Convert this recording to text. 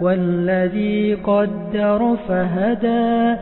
والذي قدر فهدى